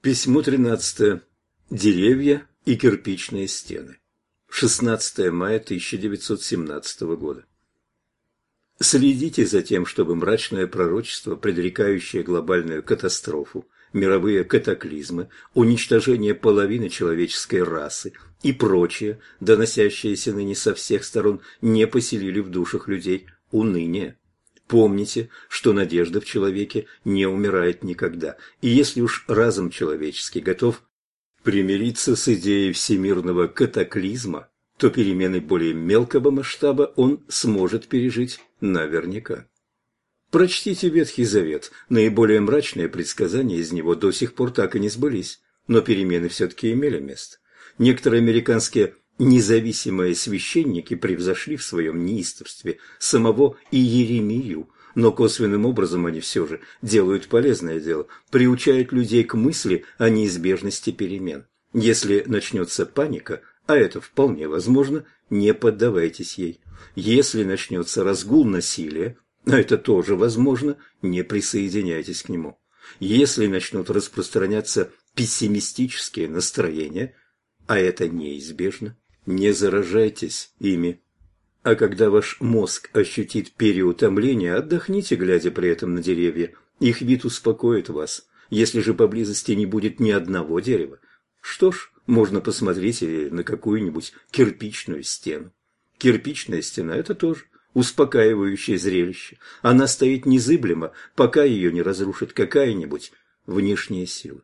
Письмо 13. Деревья и кирпичные стены. 16 мая 1917 года. Следите за тем, чтобы мрачное пророчество, предрекающее глобальную катастрофу, мировые катаклизмы, уничтожение половины человеческой расы и прочее, доносящееся ныне со всех сторон, не поселили в душах людей уныние. Помните, что надежда в человеке не умирает никогда, и если уж разум человеческий готов примириться с идеей всемирного катаклизма, то перемены более мелкого масштаба он сможет пережить наверняка. Прочтите Ветхий Завет, наиболее мрачные предсказания из него до сих пор так и не сбылись, но перемены все-таки имели место. Некоторые американские Независимые священники превзошли в своем неистовстве самого Иеремию, но косвенным образом они все же делают полезное дело, приучают людей к мысли о неизбежности перемен. Если начнется паника, а это вполне возможно, не поддавайтесь ей. Если начнется разгул насилия, а это тоже возможно, не присоединяйтесь к нему. Если начнут распространяться пессимистические настроения, а это неизбежно, не заражайтесь ими. А когда ваш мозг ощутит переутомление, отдохните, глядя при этом на деревья. Их вид успокоит вас. Если же поблизости не будет ни одного дерева, что ж, можно посмотреть и на какую-нибудь кирпичную стену. Кирпичная стена – это тоже успокаивающее зрелище. Она стоит незыблемо, пока ее не разрушит какая-нибудь внешняя сила.